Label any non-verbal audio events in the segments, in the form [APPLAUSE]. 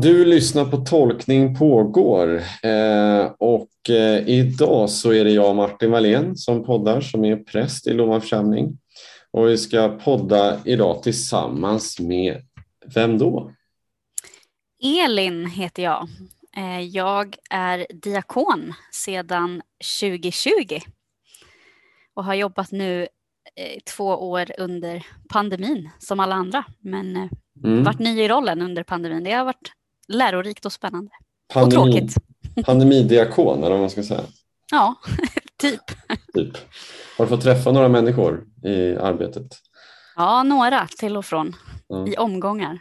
Du lyssnar på Tolkning pågår eh, och eh, idag så är det jag Martin Wallén som poddar som är präst i Lomma församling. Och vi ska podda idag tillsammans med, vem då? Elin heter jag. Eh, jag är diakon sedan 2020 och har jobbat nu två år under pandemin som alla andra. Men mm. varit ny i rollen under pandemin. Det har varit lärorikt och spännande. Pandemi, och tråkigt. Pandemidiakon eller vad man ska säga. Ja, [LAUGHS] typ. typ. Har du fått träffa några människor i arbetet? Ja, några till och från ja. i omgångar.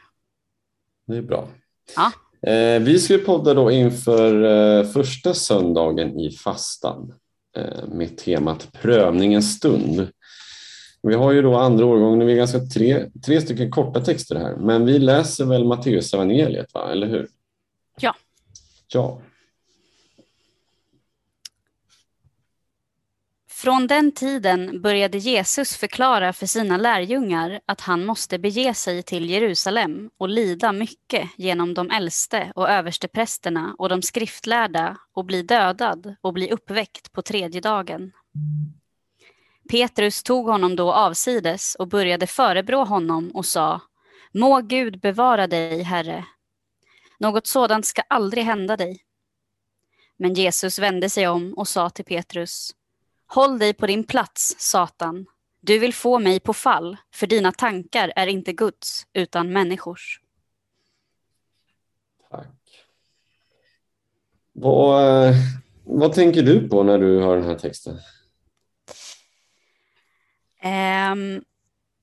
Det är bra. Ja. Eh, vi ska podda då inför eh, första söndagen i fastan eh, med temat prövningens stund. Vi har ju då andra årgången, vi är ganska tre, tre stycken korta texter här, men vi läser väl Matteus evangeliet, va? eller hur? Ja. Ja. Från den tiden började Jesus förklara för sina lärjungar att han måste bege sig till Jerusalem och lida mycket genom de äldste och översteprästerna och de skriftlärda och bli dödad och bli uppväckt på tredje dagen. Petrus tog honom då avsides och började förebrå honom och sa Må Gud bevara dig, Herre. Något sådant ska aldrig hända dig. Men Jesus vände sig om och sa till Petrus Håll dig på din plats, Satan. Du vill få mig på fall, för dina tankar är inte Guds, utan människors. Tack. Vad, eh, vad tänker du på när du hör den här texten? Um,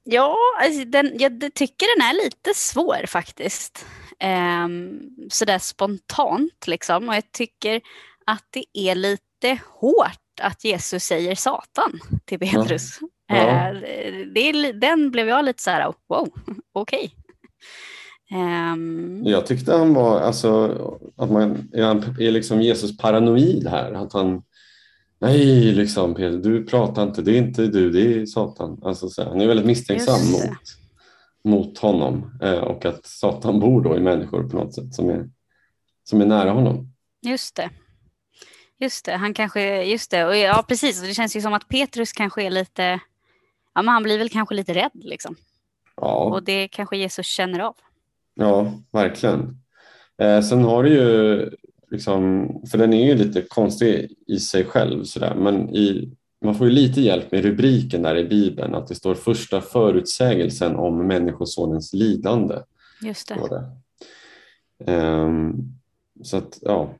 ja, alltså den, jag tycker den är lite svår faktiskt. Um, sådär spontant liksom. Och jag tycker att det är lite hårt att Jesus säger Satan till Petrus. Ja. Ja. Uh, det, den blev jag lite så här, wow, okej. Okay. Um, jag tyckte han var, alltså, att man är, är liksom Jesus paranoid här. Att han Nej, liksom Peter, du pratar inte, det är inte du, det är Satan. Alltså, så, han är väldigt misstänksam mot, mot honom eh, och att Satan bor då i människor på något sätt som är, som är nära honom. Just det. Just det, han kanske, just det, och ja precis, det känns ju som att Petrus kanske är lite, ja men han blir väl kanske lite rädd liksom. Ja. Och det kanske Jesus känner av. Ja, verkligen. Eh, sen har du ju liksom, för den är ju lite konstig i sig själv sådär, men i, man får ju lite hjälp med rubriken där i Bibeln, att det står första förutsägelsen om Människosonens lidande. Just det. det. Um, så att, ja.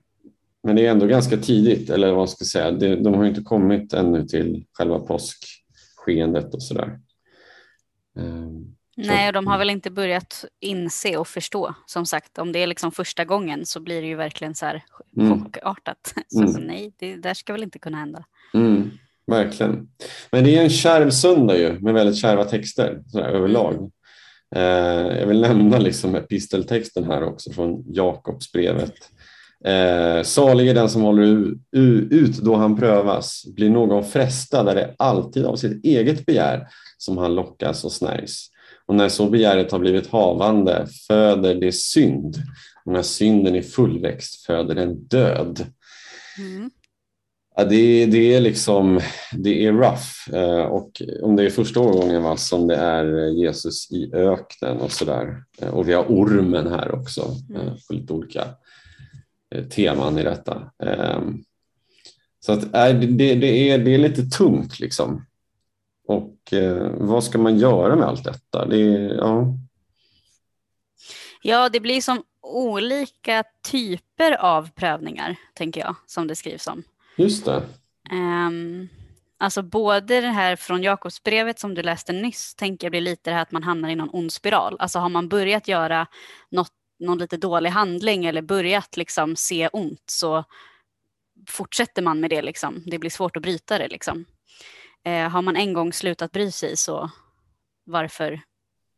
Men det är ändå ganska tidigt, eller vad ska jag säga, det, de har inte kommit ännu till själva påskskeendet och sådär. Um, Nej, och de har väl inte börjat inse och förstå. Som sagt, om det är liksom första gången så blir det ju verkligen så här mm. chockartat. [LAUGHS] Så mm. nej, det där ska väl inte kunna hända. Mm. Verkligen. Men det är en kärv söndag ju med väldigt kärva texter så överlag. Eh, jag vill nämna liksom episteltexten här också från Jakobsbrevet. Eh, salig är den som håller ut då han prövas. Blir någon frestad är det alltid av sitt eget begär som han lockas och snärjs. Och när så begäret har blivit havande föder det synd. Och när synden är fullväxt föder den död. Mm. Ja, det, det, är liksom, det är rough. Eh, och om det är första årgången va, som det är Jesus i öknen och sådär. Eh, och vi har ormen här också mm. Eh, på lite olika teman i detta. Ehm, så att, det, det, är, det är lite tungt liksom. Och eh, vad ska man göra med allt detta? Det, ja. ja, det blir som olika typer av prövningar, tänker jag, som det skrivs om. Just det. Um, alltså både det här från Jakobsbrevet som du läste nyss, tänker jag blir lite det här att man hamnar i någon ond spiral. Alltså har man börjat göra något, någon lite dålig handling eller börjat liksom se ont så fortsätter man med det. Liksom. Det blir svårt att bryta det. Liksom. Eh, har man en gång slutat bry sig så varför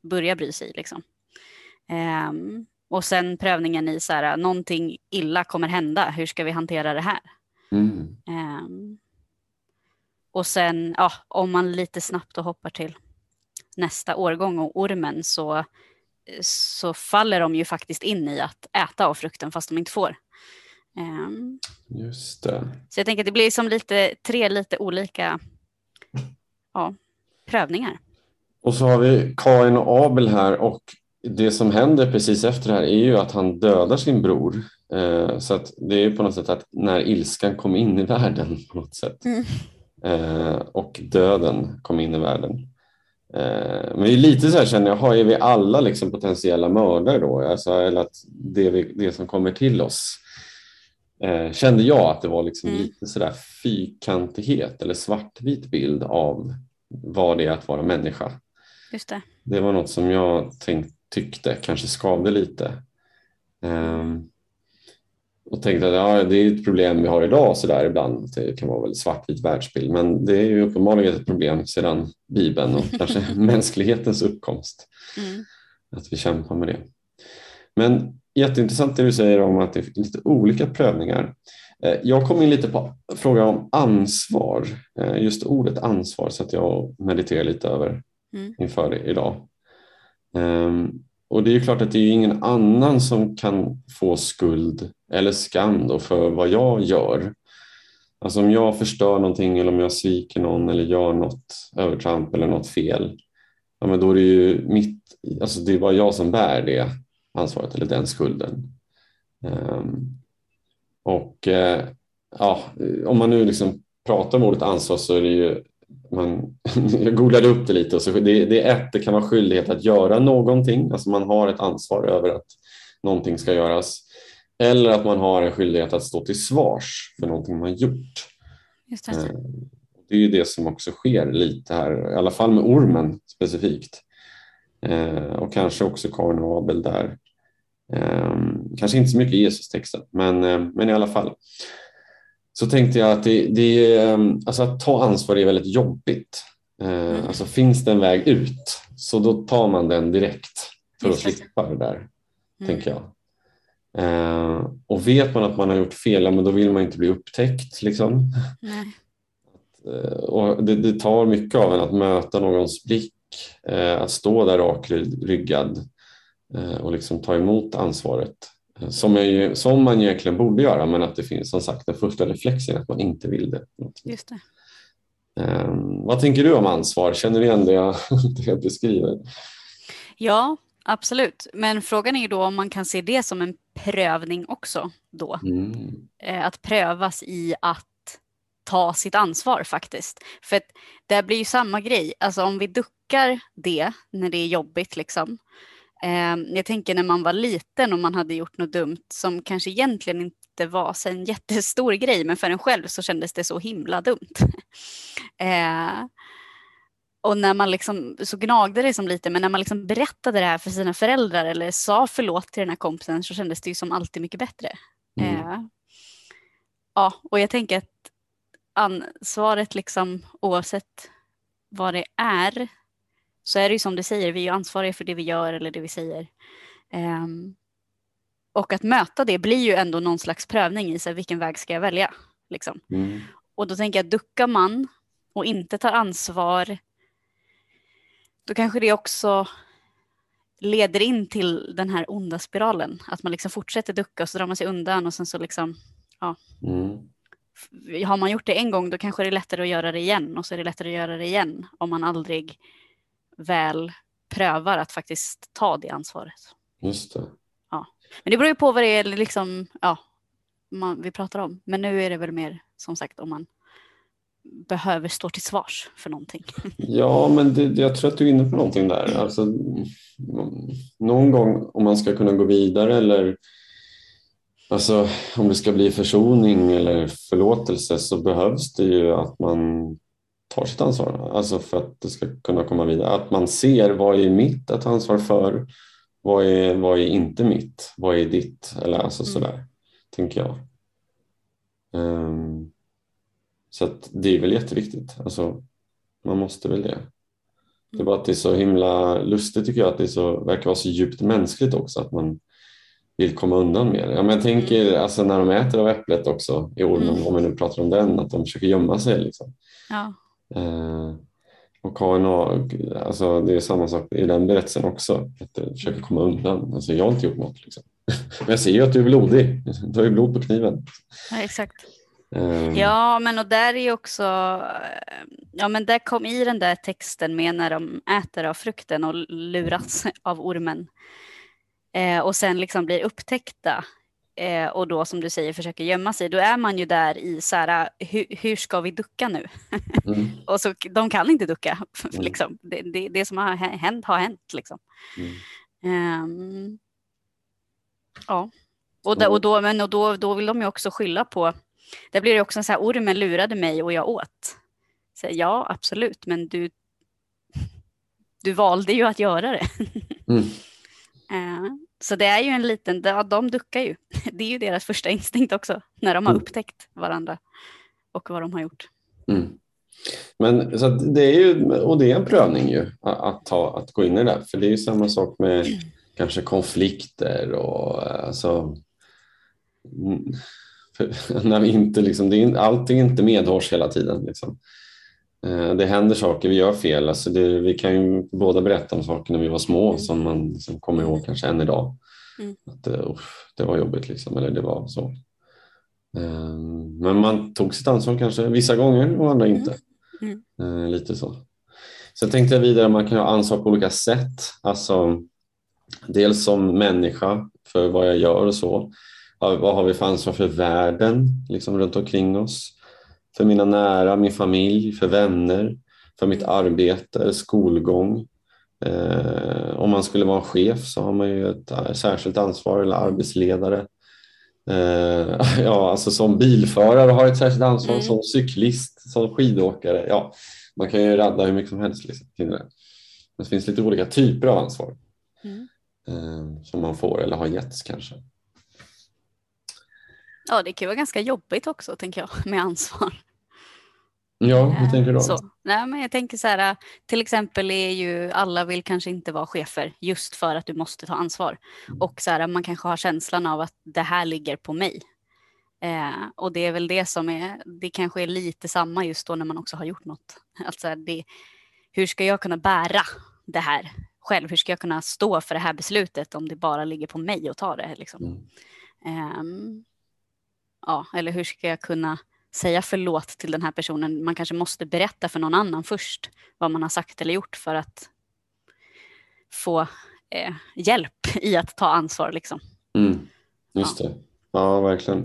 börja bry sig liksom? Eh, och sen prövningen i så här, någonting illa kommer hända, hur ska vi hantera det här? Mm. Eh, och sen, ja, om man lite snabbt och hoppar till nästa årgång och ormen så så faller de ju faktiskt in i att äta av frukten fast de inte får. Um, Just det. Så jag tänker att det blir som lite, tre lite olika ja, prövningar. Och så har vi Kain och Abel här och det som händer precis efter det här är ju att han dödar sin bror. Eh, så att det är på något sätt att när ilskan kom in i världen [LAUGHS] på något sätt mm. eh, och döden kom in i världen. Eh, men det är lite så här känner jag, är vi alla liksom potentiella mördare då? Alltså, eller att det, vi, det som kommer till oss eh, kände jag att det var liksom mm. lite sådär fyrkantighet eller svartvit bild av vad det är att vara människa. Just det. det var något som jag tänkt, tyckte kanske skavde lite. Um, och tänkte att ja, det är ett problem vi har idag så där ibland. Det kan vara väldigt svartvit världsbild men det är ju uppenbarligen ett problem sedan Bibeln och kanske [LAUGHS] mänsklighetens uppkomst. Mm. Att vi kämpar med det. Men jätteintressant det du säger om att det är lite olika prövningar. Eh, jag kom in lite på frågan om ansvar, eh, just ordet ansvar så att jag mediterar lite över mm. inför idag. Ehm, och det är klart att det är ingen annan som kan få skuld eller skam för vad jag gör. Alltså om jag förstör någonting eller om jag sviker någon eller gör något övertramp eller något fel, ja men då är det ju mitt, alltså det är bara jag som bär det ansvaret eller den skulden. Um, och eh, ja, om man nu liksom pratar om ordet ansvar så är det ju man, [LAUGHS] jag googlade upp det lite och så det, det är ett, det kan vara skyldighet att göra någonting, alltså man har ett ansvar över att någonting ska göras. Eller att man har en skyldighet att stå till svars för någonting man gjort. Just det. Eh, det är ju det som också sker lite här, i alla fall med ormen specifikt. Eh, och kanske också Karin och Abel där. Ehm, kanske inte så mycket Jesus-texten, men, eh, men i alla fall. Så tänkte jag att det, det, ehm, alltså att ta ansvar är väldigt jobbigt. Eh, mm. Alltså finns det en väg ut så då tar man den direkt för att slippa det där, mm. tänker jag. Eh, och vet man att man har gjort fel, men då vill man inte bli upptäckt. Liksom. Nej. och det, det, tar mycket av en att möta någons blick, att stå där rakryggad Eh, och liksom ta emot ansvaret eh, som, är, som man egentligen borde göra men att det finns som sagt den första reflexen att man inte vill det. Just det. Um, vad tänker du om ansvar? Känner du igen det jag, [LAUGHS] det jag beskriver? Ja, absolut. Men frågan är ju då om man kan se det som en prövning också då. Mm. Att prövas i att ta sitt ansvar faktiskt. För att det blir ju samma grej, alltså om vi duckar det när det är jobbigt liksom, Ehm, jag tänker när man var liten och man hade gjort något dumt som kanske egentligen inte var så en jättestor grej, men för en själv så kändes det så himla dumt. [LAUGHS] Ehm, och när man liksom, så gnagde det som lite, men när man liksom berättade det här för sina föräldrar eller sa förlåt till den här kompisen så kändes det ju som alltid mycket bättre. Mm. Ehm, ja, och jag tänker att ansvaret liksom oavsett vad det är så är det ju som du säger, vi är ansvariga för det vi gör eller det vi säger. Um, och att möta det blir ju ändå någon slags prövning i sig, vilken väg ska jag välja? Liksom. Mm. Och då tänker jag, duckar man och inte tar ansvar, då kanske det också leder in till den här onda spiralen. Att man liksom fortsätter ducka och så drar man sig undan och sen så liksom, ja. Mm. Har man gjort det en gång då kanske det är lättare att göra det igen och så är det lättare att göra det igen om man aldrig väl prövar att faktiskt ta det ansvaret. Just det. Ja. Men det beror ju på vad det är liksom, ja, man, vi pratar om. Men nu är det väl mer som sagt om man behöver stå till svars för någonting. [LAUGHS] Ja, men det, jag tror att du är inne på någonting där. Alltså, någon gång om man ska kunna gå vidare eller alltså, om det ska bli försoning eller förlåtelse så behövs det ju att man tar sitt ansvar. Alltså för att det ska kunna komma vidare. Att man ser vad är mitt att ta ansvar för? Vad är, vad är inte mitt? Vad är ditt? Eller alltså mm. sådär, tänker jag. Um, så det är väl jätteviktigt. Alltså, man måste väl det. Det är bara att det är så himla lustigt tycker jag att det så, verkar vara så djupt mänskligt också att man vill komma undan med det. Ja, men jag tänker mm. alltså, när de äter av äpplet också i ormen, mm. om vi nu pratar om den, att de försöker gömma sig. Liksom. Ja. Eh, och har, alltså det är samma sak i den berättelsen också. Att jag försöker komma undan. Alltså jag har inte gjort något. Liksom. Men [LAUGHS] jag ser ju att du är blodig. Du har ju blod på kniven. Ja, exakt. Um. Ja, men och där är också, ja men där kom i den där texten med när de äter av frukten och luras av ormen. Eh, och sen liksom blir upptäckta eh, och då som du säger försöker gömma sig, då är man ju där i så här, hur, hur ska vi ducka nu? [LAUGHS] Mm. och så, de kan inte ducka, [LAUGHS] mm. liksom. det, det, det, som har hänt har hänt. Liksom. Mm. Um, ja, och, då, och, då, men, och då, då vill de ju också skylla på, där blir det också så här, ormen lurade mig och jag åt. Så, ja, absolut, men du, [LAUGHS] du valde ju att göra det. mm. Så det är ju en liten, de duckar ju. [LAUGHS] Det är ju deras första instinkt också, när de har mm. upptäckt varandra och vad de har gjort. Mm. Men så det är ju, och det är en prövning ju att, ta, att gå in i det, för det är ju samma sak med [CLEARS THROAT] kanske konflikter och alltså, mm, [LAUGHS] när vi inte liksom, det är, allt är inte medhårs hela tiden. Liksom. Eh, det händer saker, vi gör fel. Alltså det, vi kan ju båda berätta om saker när vi var små mm. som man liksom kommer ihåg kanske än idag. Mm. Att, uh, det var jobbigt liksom, eller det var så. Uh, men man tog sitt ansvar kanske vissa gånger och andra inte. Mm. Uh, lite så. Sen tänkte jag vidare man kan ha ansvar på olika sätt. Alltså, dels som människa för vad jag gör och så. Vad har vi för ansvar för världen liksom runt omkring oss? För mina nära, min familj, för vänner, för mitt arbete eller skolgång. Eh, om man skulle vara chef så har man ju ett eh, särskilt ansvar eller arbetsledare. Eh, [LAUGHS] ja, alltså som bilförare har ett särskilt ansvar, mm. som cyklist, som skidåkare. Ja, man kan ju radda hur mycket som helst. Liksom, det. det finns lite olika typer av ansvar mm. eh, som man får eller har getts kanske. Ja, det kan vara ganska jobbigt också, tänker jag, [LAUGHS] med ansvar. Ja, hur tänker du då? Så, nej, men jag tänker så här, till exempel är ju alla vill kanske inte vara chefer just för att du måste ta ansvar. Och så här, man kanske har känslan av att det här ligger på mig. Eh, och det är väl det som är, det kanske är lite samma just då när man också har gjort något. [LAUGHS] Alltså det, hur ska jag kunna bära det här själv? Hur ska jag kunna stå för det här beslutet om det bara ligger på mig att ta det? Liksom? Mm. Eh, ja, eller hur ska jag kunna säga förlåt till den här personen. Man kanske måste berätta för någon annan först vad man har sagt eller gjort för att få eh, hjälp i att ta ansvar. Liksom. Mm, just ja. det, ja verkligen.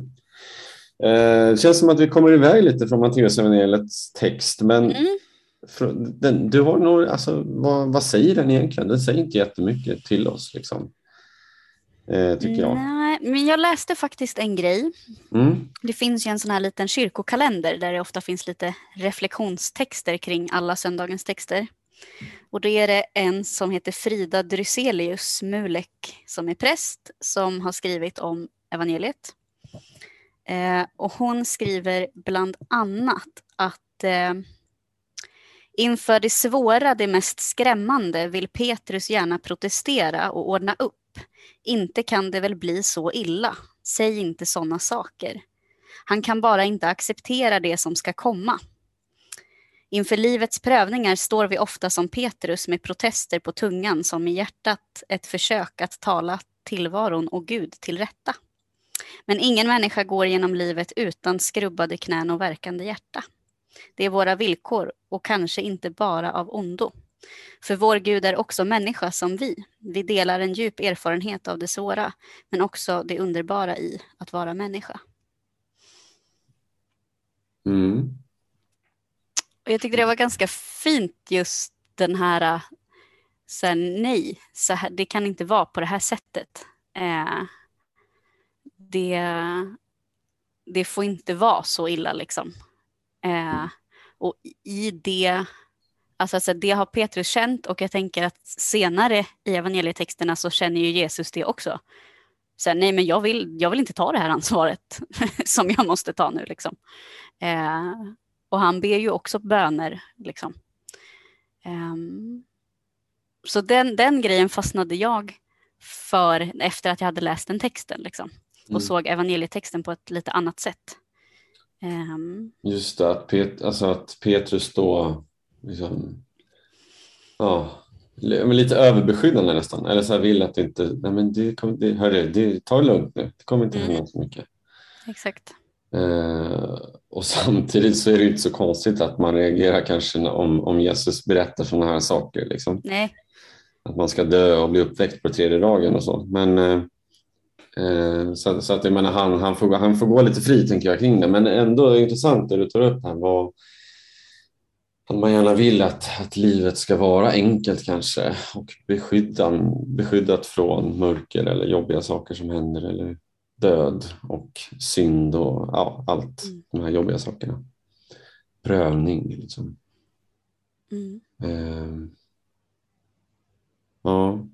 Eh, det känns som att vi kommer iväg lite från Matteusevangeliets text, men mm. den, du har nog, alltså, vad, vad, säger den egentligen? Den säger inte jättemycket till oss. Liksom eh, tycker jag. Nej, men jag läste faktiskt en grej. Mm. Det finns ju en sån här liten kyrkokalender där det ofta finns lite reflektionstexter kring alla söndagens texter. Och då är det en som heter Frida Dryselius Mulek som är präst som har skrivit om evangeliet. Eh, och hon skriver bland annat att eh, inför det svåra, det mest skrämmande vill Petrus gärna protestera och ordna upp inte kan det väl bli så illa. Säg inte sådana saker. Han kan bara inte acceptera det som ska komma. Inför livets prövningar står vi ofta som Petrus med protester på tungan som i hjärtat ett försök att tala tillvaron och Gud till rätta. Men ingen människa går genom livet utan skrubbade knän och verkande hjärta. Det är våra villkor och kanske inte bara av ondo. För vår Gud är också människa som vi. Vi delar en djup erfarenhet av det svåra, men också det underbara i att vara människa. Mm. Och jag tyckte det var ganska fint just den här, så här nej, så här, det kan inte vara på det här sättet. Eh, det, det får inte vara så illa liksom. Eh, och i det Alltså, alltså det har Petrus känt och jag tänker att senare i evangelietexterna så känner ju Jesus det också. Så nej men jag vill, jag vill inte ta det här ansvaret [LAUGHS] som jag måste ta nu liksom. Eh, och han ber ju också böner liksom. Eh, så den, den grejen fastnade jag för efter att jag hade läst den texten liksom. Och mm. såg evangelietexten på ett lite annat sätt. Um, Just det, att, Pet alltså att Petrus då liksom ja, lite överbeskyddande nästan. Eller så här vill att det inte, nej men det, det, hörru, det, ta det lugnt nu, det kommer inte hända mm. så mycket. Exakt. Eh, och [LAUGHS] samtidigt så är det inte så konstigt att man reagerar kanske om, om Jesus berättar sådana här saker. Liksom. Nej. Att man ska dö och bli uppväckt på tredje dagen och så. Men, eh, eh, så, så, att jag menar, han, han, får, han får gå lite fri tänker jag kring det. Men ändå intressant det du tar upp här. Vad, att man gärna vill att, att livet ska vara enkelt kanske och beskyddan, beskyddat från mörker eller jobbiga saker som händer eller död och synd och ja, allt mm. de här jobbiga sakerna. Prövning liksom. Mm. Eh, ja.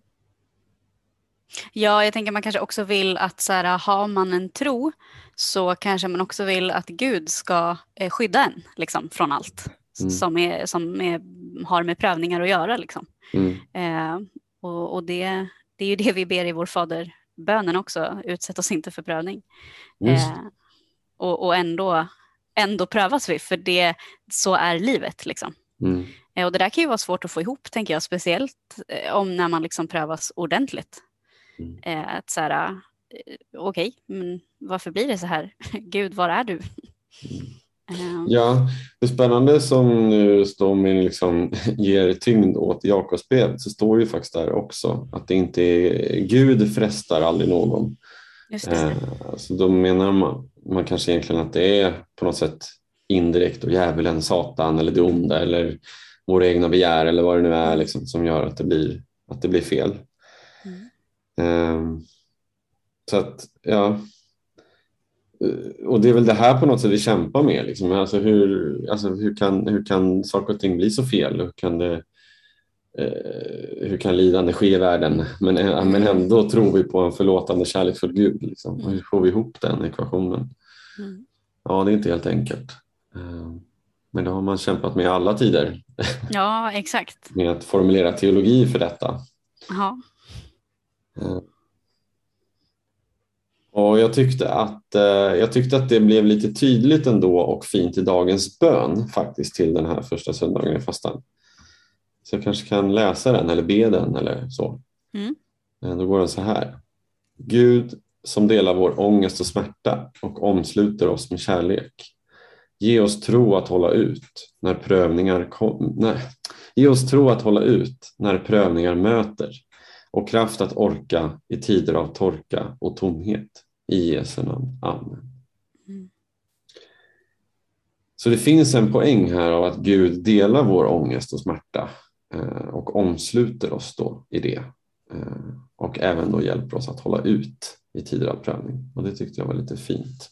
Ja, jag tänker man kanske också vill att så här, har man en tro så kanske man också vill att Gud ska eh, skydda en liksom, från allt mm. som, är, som är, har med prövningar att göra. Liksom. Mm. Eh, och, och det, det är ju det vi ber i vår fader bönen också, utsätt oss inte för prövning. Eh, och, och ändå, ändå prövas vi, för det, så är livet. Liksom. Mm. Eh, och det där kan ju vara svårt att få ihop, tänker jag, speciellt eh, om när man liksom prövas ordentligt. Mm. Eh, att så här, okej, okay, men varför blir det så här? [LAUGHS] Gud, var är du? Mm. Ja, det spännande som nu står med liksom [LAUGHS] ger tyngd åt Jakobsbrevet så står ju faktiskt där också att det inte är Gud frestar aldrig någon. Just det. Eh, så då menar man, man kanske egentligen att det är på något sätt indirekt och djävulen, Satan eller det onda eller våra egna begär eller vad det nu är liksom, som gör att det blir, att det blir fel. Mm. Um, så att, ja, och det är väl det här på något sätt vi kämpar med. Liksom. Alltså hur, alltså hur, kan, hur kan saker och ting bli så fel? Hur kan, det, eh, hur kan lidande ske i världen? Men, eh, men ändå tror vi på en förlåtande kärleksfull Gud. Liksom. Hur får vi ihop den ekvationen? Mm. Ja, det är inte helt enkelt. Eh, men det har man kämpat med i alla tider. Ja, exakt. med att formulera teologi för detta. Ja. Och jag tyckte, att, eh, jag tyckte att det blev lite tydligt ändå och fint i dagens bön faktiskt till den här första söndagen i fastan. Så jag kanske kan läsa den eller be den eller så. Mm. Eh, då går den så här. Gud som delar vår ångest och smärta och omsluter oss med kärlek. Ge oss tro att hålla ut när prövningar kom, nej. Ge oss tro att hålla ut när prövningar möter och kraft att orka i tider av torka och tomhet. I Jesu namn. Amen. Mm. Så det finns en poäng här av att Gud delar vår ångest och smärta eh, och omsluter oss då i det. Eh, och även då hjälper oss att hålla ut i tider av prövning. Och det tyckte jag var lite fint.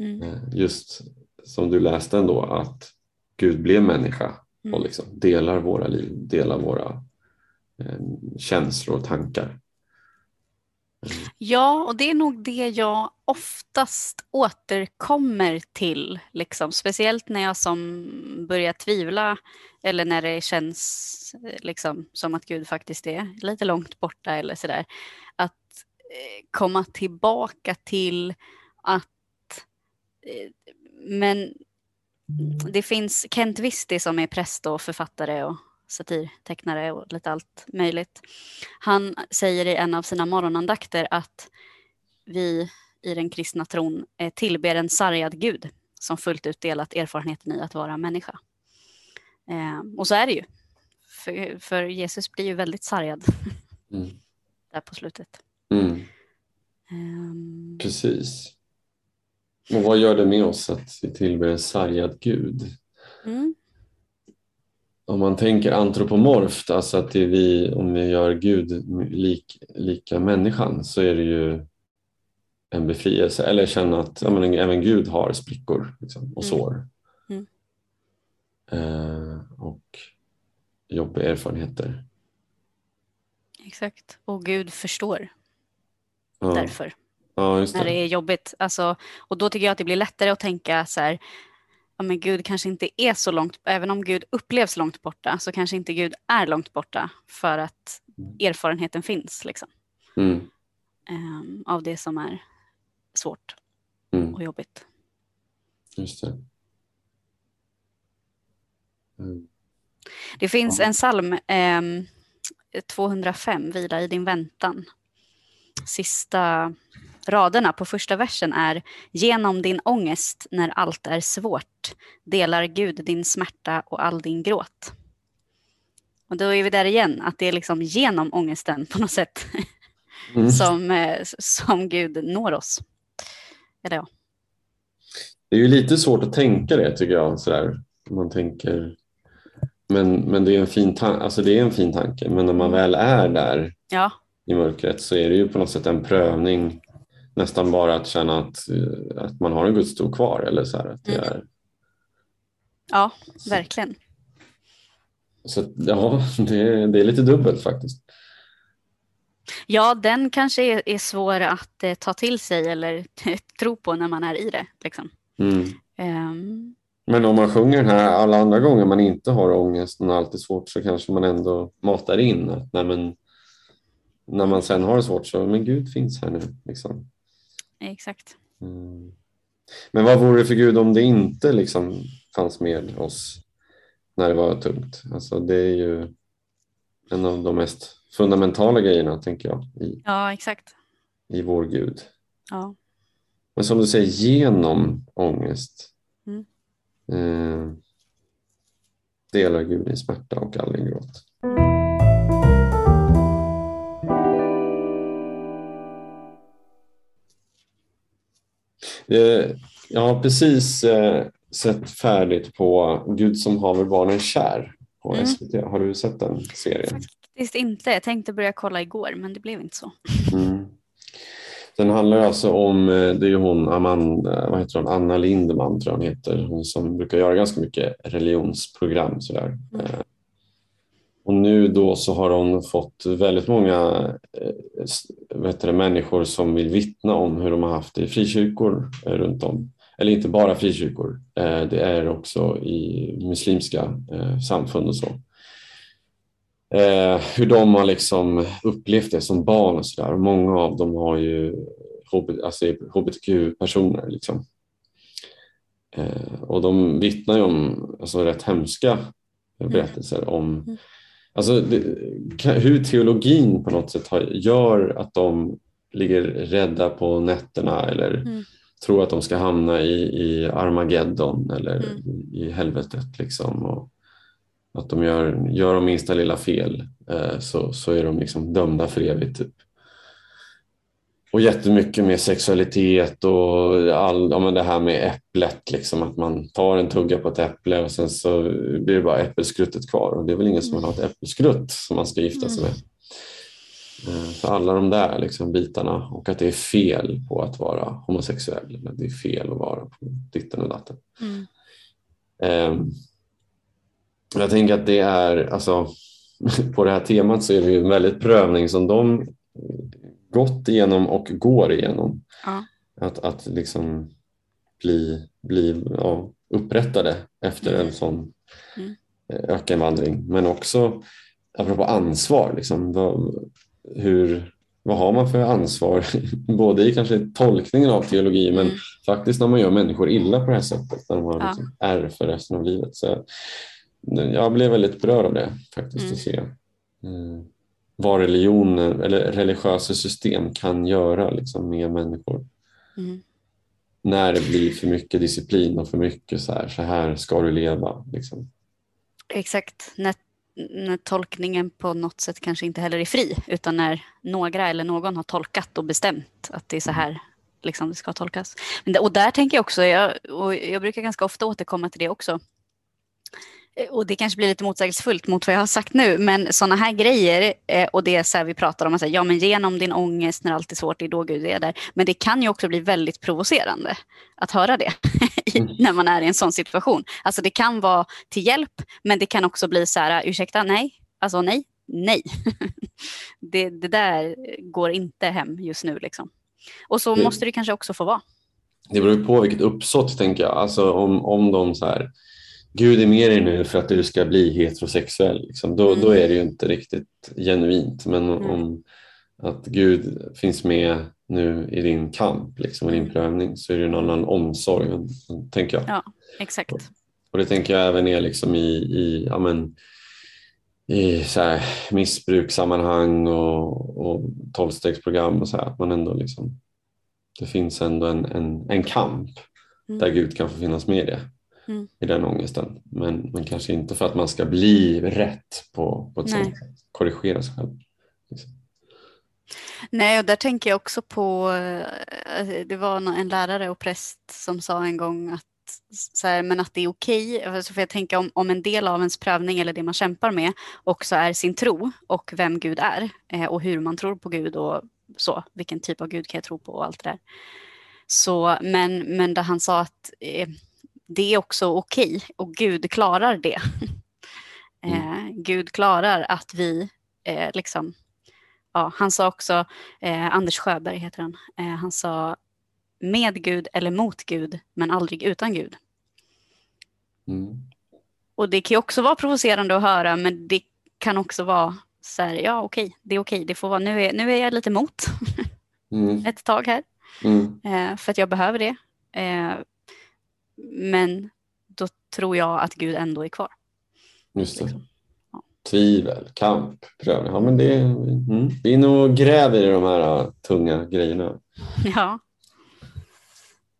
Mm. Eh, just som du läste ändå att Gud blev människa mm. och liksom delar våra liv, delar våra Eh, känslor och tankar. Ja, och det är nog det jag oftast återkommer till. Liksom. Speciellt när jag som börjar tvivla eller när det känns liksom, som att Gud faktiskt är lite långt borta eller sådär. Att eh, komma tillbaka till att eh, men det finns Kent Visti som är präst och författare och satirtecknare och lite allt möjligt. Han säger i en av sina morgonandakter att vi i den kristna tron tillber en sargad gud som fullt ut delat erfarenheten i att vara människa. Eh, och så är det ju. För, för, Jesus blir ju väldigt sargad [LAUGHS] mm. där på slutet. Mm. Um... Precis. Och vad gör det med oss att vi tillber en sargad gud? Mm om man tänker antropomorft, alltså att det är vi, om vi gör Gud lik, lika människan så är det ju en befrielse. Eller känna att ja, men, även Gud har sprickor liksom, och mm. sår. Mm. Eh, och jobbiga erfarenheter. Exakt, och Gud förstår ja. därför. Ja, det. När det är jobbigt. Alltså, och då tycker jag att det blir lättare att tänka så här, ja, men Gud kanske inte är så långt, även om Gud upplevs långt borta, så kanske inte Gud är långt borta för att erfarenheten finns liksom. Mm. Um, av det som är svårt mm. och jobbigt. Just det. Mm. Det finns en psalm, eh, 205, Vila i din väntan. Sista raderna på första versen är Genom din ångest när allt är svårt delar Gud din smärta och all din gråt. Och då är vi där igen, att det är liksom genom ångesten på något sätt [LAUGHS] mm. som, eh, som Gud når oss. Eller ja. Det är ju lite svårt att tänka det tycker jag. Sådär. Man tänker, men, men det, är en fin alltså det är en fin tanke. Men när man väl är där ja. I mörkret så är det ju på något sätt en prövning. Nästan bara att känna att, att man har en gudstro kvar. Eller så här, att det mm. är... Ja, verkligen. Så, så ja, det, det är lite dubbelt faktiskt. Ja, den kanske är, är svår att eh, ta till sig eller [LAUGHS] tro på när man är i det. Liksom. Mm. Um. Men om man sjunger den här alla andra gånger man inte har ångest och allt är svårt så kanske man ändå matar in att nej, men, när man sen har det svårt så men Gud finns här nu. Liksom. Exakt. Mm. Men vad vore det för Gud om det inte liksom fanns med oss när det var tungt? Alltså, det är ju en av de mest fundamentala grejerna, tänker jag, i, ja, exakt. i vår Gud. Ja. Men som du säger, genom ångest mm. eh, delar Gud din smärta och all din gråt. Jag har precis eh, sett färdigt på Gud som haver barnen kär på mm. SVT. Har du sett den serien? Faktiskt inte. Jag tänkte börja kolla igår men det blev inte så. Mm. Den handlar alltså om, eh, det är hon Amanda, vad heter hon, Anna Lindman tror jag hon heter, hon som brukar göra ganska mycket religionsprogram. Sådär. Mm. Eh, och nu då så har hon fått väldigt många eh, vet det, människor som vill vittna om hur de har haft det i frikyrkor runt om. Eller inte bara frikyrkor, det är också i muslimska samfund och så eh, hur de har liksom upplevt det som barn och sådär. Många av dem har ju alltså hbtq-personer. Liksom. Eh, och de vittnar ju om alltså, rätt hemska berättelser mm. om alltså, det, hur teologin på något sätt har, gör att de ligger rädda på nätterna eller mm. tror att de ska hamna i, i Armageddon eller mm. i helvetet. Liksom. Och, att de gör, gör de minsta lilla fel eh, så, så är de liksom dömda för evigt. Typ. Och jättemycket med sexualitet och all, ja, men det här med äpplet, liksom, att man tar en tugga på ett äpple och sen så blir det bara äppelskruttet kvar. Och det är väl ingen som vill ha ett äppelskrutt som man ska gifta sig med. Eh, så alla de där liksom, bitarna och att det är fel på att vara homosexuell. Eller det är fel att vara på ditten och datten. Mm. Um, jag tänker att det är, alltså, [LAUGHS] på det här temat så är det ju en väldigt prövning som de gått igenom och går igenom. Ja. Att, att liksom bli, bli ja, upprättade efter mm. en sån mm. Eh, ökenvandring. Men också apropå ansvar, liksom, vad, hur, vad har man för ansvar? [LAUGHS] Både i kanske tolkningen av teologi men mm. faktiskt när man gör människor illa på det här sättet, när de har ja. liksom, ärr för resten av livet. Så jag blev väldigt berörd av det faktiskt mm. att se mm, vad religion eller religiösa system kan göra liksom, med människor. Mm. När det blir för mycket disciplin och för mycket så här, så här ska du leva. Liksom. Exakt, när, när tolkningen på något sätt kanske inte heller är fri utan när några eller någon har tolkat och bestämt att det är så här liksom, det ska tolkas. Men och där tänker jag också, jag, och jag brukar ganska ofta återkomma till det också, och det kanske blir lite motsägelsefullt mot vad jag har sagt nu, men sådana här grejer eh, och det är så vi pratar om, att säga, ja men genom din ångest när allt är svårt, det är då Gud är där. Men det kan ju också bli väldigt provocerande att höra det [LAUGHS] mm. när man är i en sån situation. Alltså det kan vara till hjälp, men det kan också bli så här, ursäkta, nej, alltså nej, nej. [LAUGHS] det, det där går inte hem just nu liksom. Och så det, måste det kanske också få vara. Det beror på vilket uppsåt tänker jag. Alltså om, om de så här Gud är med dig nu för att du ska bli heterosexuell. Liksom. Då, mm. då är det ju inte riktigt genuint. Men mm. om att Gud finns med nu i din kamp, liksom, i din mm. prövning, så är det en annan omsorg, tänker jag. Ja, exakt. Och det tänker jag även är liksom i, i ja, men, i så här missbrukssammanhang och, och tolvstegsprogram och så här, att man ändå liksom, det finns ändå en, en, en kamp Mm. där Gud kan få finnas med i det, Mm. i den ångesten. Men, men kanske inte för att man ska bli rätt på, på ett Nej. sätt, korrigera sig själv. Liksom. Nej, och där tänker jag också på, eh, det var en lärare och präst som sa en gång att, så här, men att det är okej, alltså för jag tänker om, om en del av ens prövning eller det man kämpar med också är sin tro och vem Gud är eh, och hur man tror på Gud och så, vilken typ av Gud kan jag tro på och allt det där. Så, men, men där han sa att eh, det är också okej och Gud klarar det. [LAUGHS] eh, Gud klarar att vi eh, liksom ja, han sa också, eh, Anders Sjöberg heter han, han sa med Gud eller mot Gud, men aldrig utan Gud. Mm. Och det kan ju också vara provocerande att höra, men det kan också vara så här, ja okej, det är okej, det får vara, nu är, nu är jag lite mot [LAUGHS] Mm. ett tag här, Mm. eh, för att jag behöver det. Eh, men då tror jag att Gud ändå är kvar. Just det. Liksom. Ja. Tvivel, kamp, prövning. Ja, men det, mm. Vi är nog gräver i de här uh, tunga grejerna. [LAUGHS] Ja,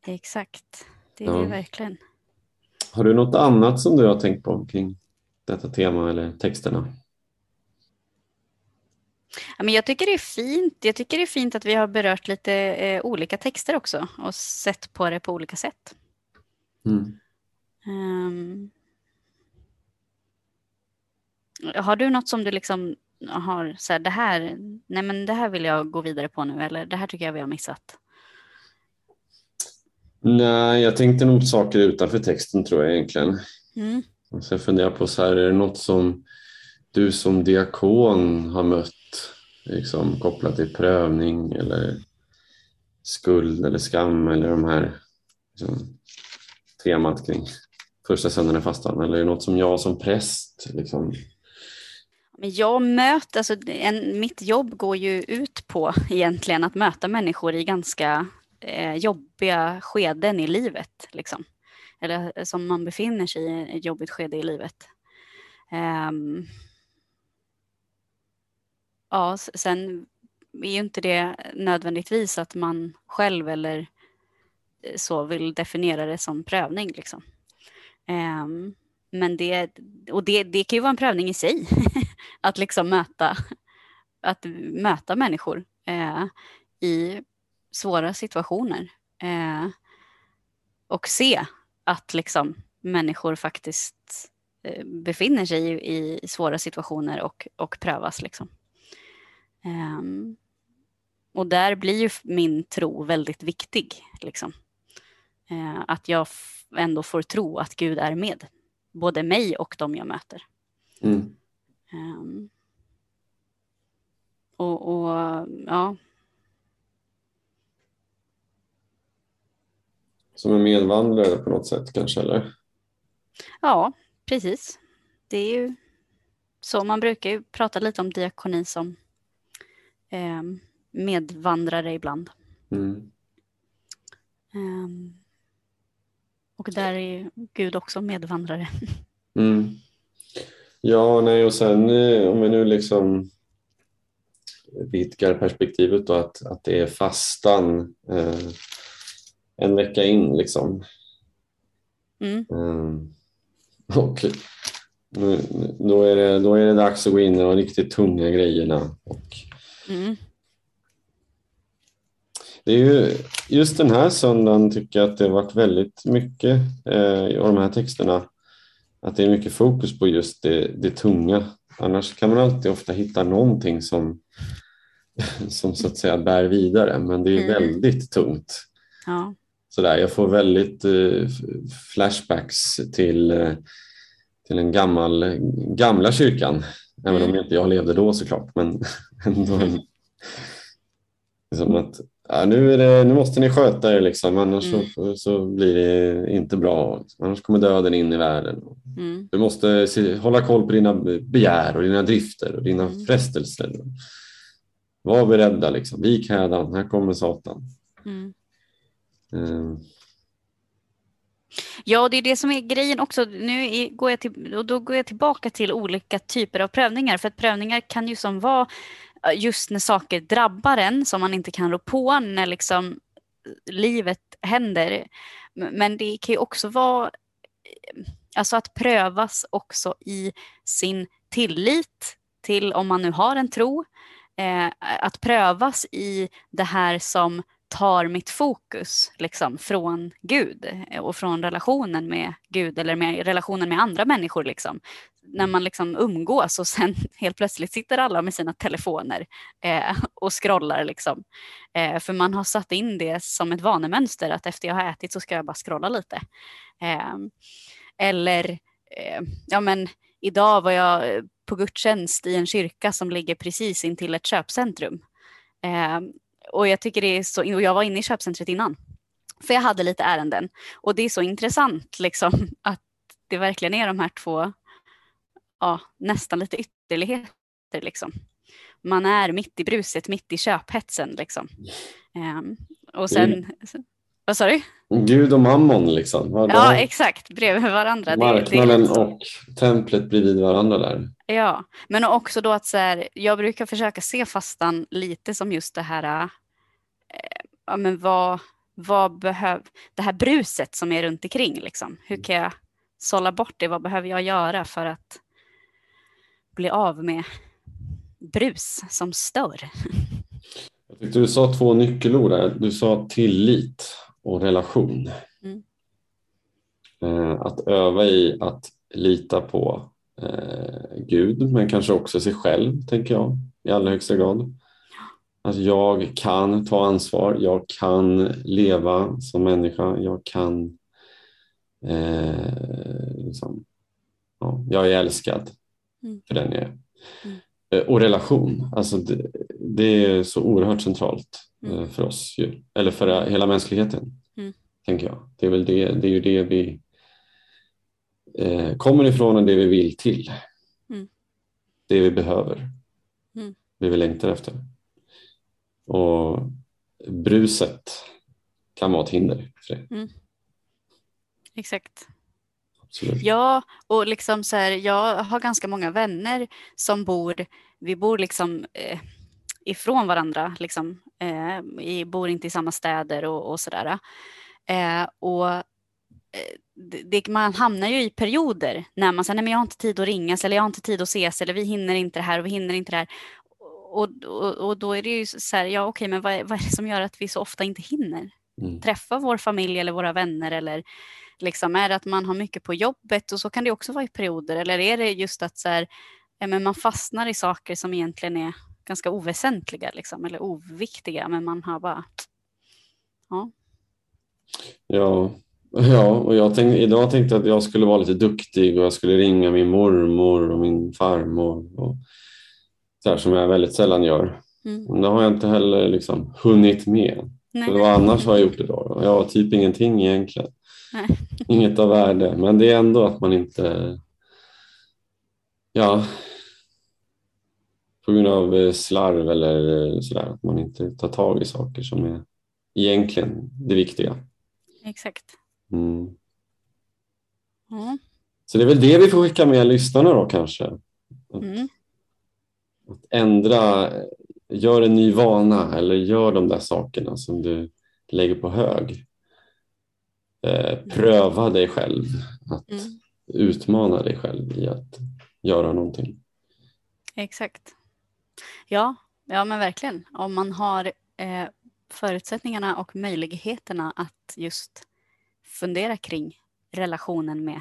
exakt. Det är Ja. det verkligen. Har du något annat som du har tänkt på kring detta tema eller texterna? Ja, men jag tycker det är fint. Jag tycker det är fint att vi har berört lite eh, olika texter också och sett på det på olika sätt. Mm. Ehm. har du något som du liksom har så här, det här, nej men det här vill jag gå vidare på nu eller det här tycker jag vi har missat. Nej, jag tänkte nog saker utanför texten tror jag egentligen. Mm. Och så jag funderar på så här, är det något som du som diakon har mött liksom, kopplat till prövning eller skuld eller skam eller de här liksom, temat kring första söndagen i fastan eller är det något som jag som präst liksom, Men jag möter, alltså en, mitt jobb går ju ut på egentligen att möta människor i ganska eh, jobbiga skeden i livet. Liksom. Eller eh, som man befinner sig i ett jobbigt skede i livet. Um, ja, sen är ju inte det nödvändigtvis att man själv eller så vill definiera det som prövning. Liksom. Um, men det, och det, det kan ju vara en prövning i sig. [LAUGHS] att liksom möta, att möta människor eh, i svåra situationer. Eh, och se att liksom människor faktiskt eh, befinner sig i, i svåra situationer och, och prövas. Liksom. Ehm, och där blir ju min tro väldigt viktig. Liksom. Eh, att jag ändå får tro att Gud är med. Både mig och de jag möter. mm, Ehm. och, och ja, som en medvandrare på något sätt kanske eller? ja, precis. Det är ju så man brukar ju prata lite om diakoni som ehm, medvandrare ibland. Mm. Ehm. Och där är Gud också medvandrare. Mm. Ja, nej, och sen eh, om vi nu liksom vidgar perspektivet då att, att det är fastan eh, en vecka in liksom. Mm. Mm. Och nu, då, är det, då är det dags att gå in i de riktigt tunga grejerna. Och Mm. Det är ju, just den här söndagen tycker jag att det har varit väldigt mycket eh, av de här texterna att det är mycket fokus på just det, det tunga. Annars kan man alltid ofta hitta någonting som, [LAUGHS] som så att säga bär vidare, men det är Mm. väldigt tungt. Ja. Sådär, jag får väldigt eh, flashbacks till, eh, till den gammal, gamla kyrkan. Även om Mm. inte jag levde då såklart. Men [LAUGHS] ändå en, [LAUGHS] liksom att, ja, nu, det, nu måste ni sköta er, liksom, annars Mm. så, så blir det inte bra. Annars kommer döden in i världen. Mm. Du måste se, hålla koll på dina begär och dina drifter och dina Mm. frestelser. Var beredda, liksom. vik hädan, här kommer Satan. Mm. Eh, Ja, det är det som är grejen också. Nu går jag, till, och då går jag tillbaka till olika typer av prövningar. För att prövningar kan ju som vara just när saker drabbar en som man inte kan rå på, när liksom eh, livet händer. Men det kan ju också vara eh, alltså att prövas också i sin tillit till, om man nu har en tro, eh, att prövas i det här som tar mitt fokus liksom, från Gud och från relationen med Gud eller med relationen med andra människor. Liksom. När man liksom umgås och sen [LAUGHS] helt plötsligt sitter alla med sina telefoner eh, [LAUGHS] och scrollar. Liksom. Eh, för man har satt in det som ett vanemönster att efter jag har ätit så ska jag bara scrolla lite. Eh, eller, eh, ja men idag var jag på gudstjänst i en kyrka som ligger precis intill ett köpcentrum. Och jag tycker det är så, och jag var inne i köpcentret innan. För jag hade lite ärenden. Och det är så intressant liksom [LAUGHS] att det verkligen är de här två, ja, nästan lite ytterligheter liksom. Man är mitt i bruset, mitt i köphetsen liksom. Um, och sen, mm. Vad sa du? Gud och mammon liksom. Var ja, exakt, bredvid varandra. Marknaden det, det och templet bredvid varandra där. Ja, men också då att så här, jag brukar försöka se fastan lite som just det här, äh, ja men vad, vad behöv, det här bruset som är runt omkring liksom. Hur kan jag sålla bort det? Vad behöver jag göra för att bli av med brus som stör? Jag tyckte du sa två nyckelord där. Du sa tillit och relation. Mm. Eh, att öva i att lita på eh, Gud men kanske också sig själv tänker jag i allra högsta grad. Att jag kan ta ansvar, jag kan leva som människa, jag kan eh, liksom, ja, jag är älskad mm. för den jag är. Mm. Eh, och relation, alltså det, det, är så oerhört centralt mm. för oss, ju. eller för hela mänskligheten. Mm. tänker jag. Det är, väl det, det är ju det vi eh, kommer ifrån och det vi vill till. Mm. Det vi behöver. Mm. Det vi längtar efter. Och bruset kan vara ett hinder för det. Mm. Exakt. Absolut. Ja, och liksom så här, jag har ganska många vänner som bor, vi bor liksom eh, ifrån varandra, liksom, eh, bor inte i samma städer och, och sådär. Eh, och eh, det, man hamnar ju i perioder när man säger nej men jag har inte tid att ringas eller jag har inte tid att ses eller vi hinner inte det här och vi hinner inte det här. Och, och, och då är det ju så här, ja okej men vad är, vad är det som gör att vi så ofta inte hinner mm. träffa vår familj eller våra vänner eller liksom är det att man har mycket på jobbet och så kan det också vara i perioder eller är det just att så här, men man fastnar i saker som egentligen är ganska oväsentliga liksom, eller oviktiga men man har bara ja. Ja, ja och jag tänk, idag tänkte jag att jag skulle vara lite duktig och jag skulle ringa min mormor och min farmor och så här, som jag väldigt sällan gör. Mm. Men det har jag inte heller liksom hunnit med. Nej. Så vad annars har jag gjort idag? Jag har typ ingenting egentligen. Nej. [LAUGHS] Inget av värde, men det är ändå att man inte ja, på grund av eh, slarv eller eh, sådär, att man inte tar tag i saker som är egentligen det viktiga. Exakt. Mm. Mm. Så det är väl det vi får skicka med lyssnarna då kanske. Att, mm. att ändra, gör en ny vana eller gör de där sakerna som du lägger på hög. Eh, pröva dig själv, att mm. utmana dig själv i att göra någonting. Exakt. Ja, ja men verkligen. Om man har eh, förutsättningarna och möjligheterna att just fundera kring relationen med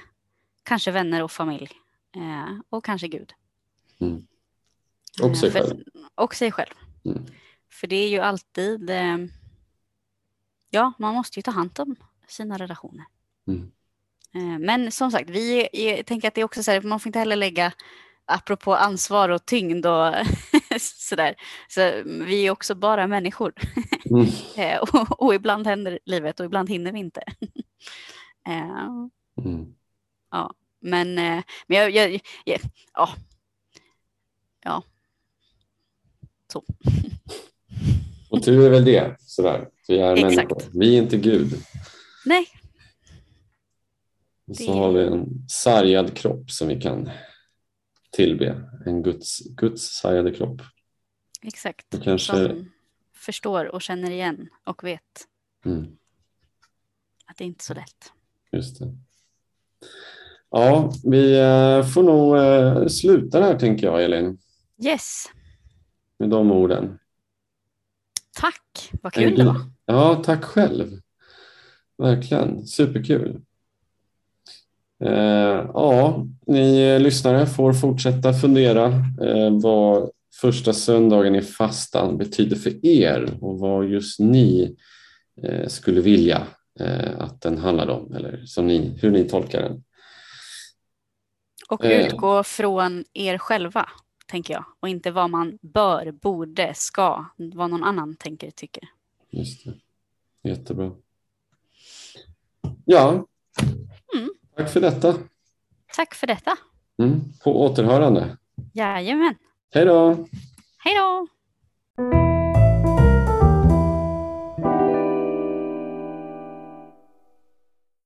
kanske vänner och familj eh, och kanske Gud. Mm. Och sig eh, själv. och sig själv. Mm. För det är ju alltid, eh, ja man måste ju ta hand om sina relationer. Mm. Eh, men som sagt, vi jag tänker att det är också så här, man får inte heller lägga apropå ansvar och tyngd och [LAUGHS] sådär. Så vi är också bara människor. Mm. [LAUGHS] Eh, och, och, ibland händer livet och ibland hinner vi inte. [LAUGHS] Eh, mm. Ja, men, eh, men jag, jag, jag, ja. Ja. Så. [LAUGHS] Och tur är väl det, sådär. Vi är Exakt. människor. Vi är inte Gud. Nej. Och så har vi en sargad kropp som vi kan tillbe. En Guds, Guds sargade kropp. Exakt. Och kanske- Som förstår och känner igen och vet Mm, att det inte är så lätt. just det. Ja, vi eh, får nog eh, sluta där tänker jag, Elin, Yes, med de orden. tack. Vad kul det var. Ja, tack själv. Verkligen, superkul. Eh, ja, ni lyssnare får fortsätta fundera eh, vad första söndagen i fastan betyder för er och vad just ni eh, skulle vilja eh, att den handlade om eller som ni, hur ni tolkar den. Och Eh. utgå från er själva, tänker jag. Och inte vad man bör, borde, ska, vad någon annan tänker, tycker. Just det. Jättebra. Ja, Mm. tack för detta. Tack för detta. Mm. På återhörande. Jajamän. Hej då! Hej då!